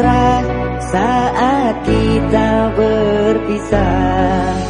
pasrah saat kita berpisah.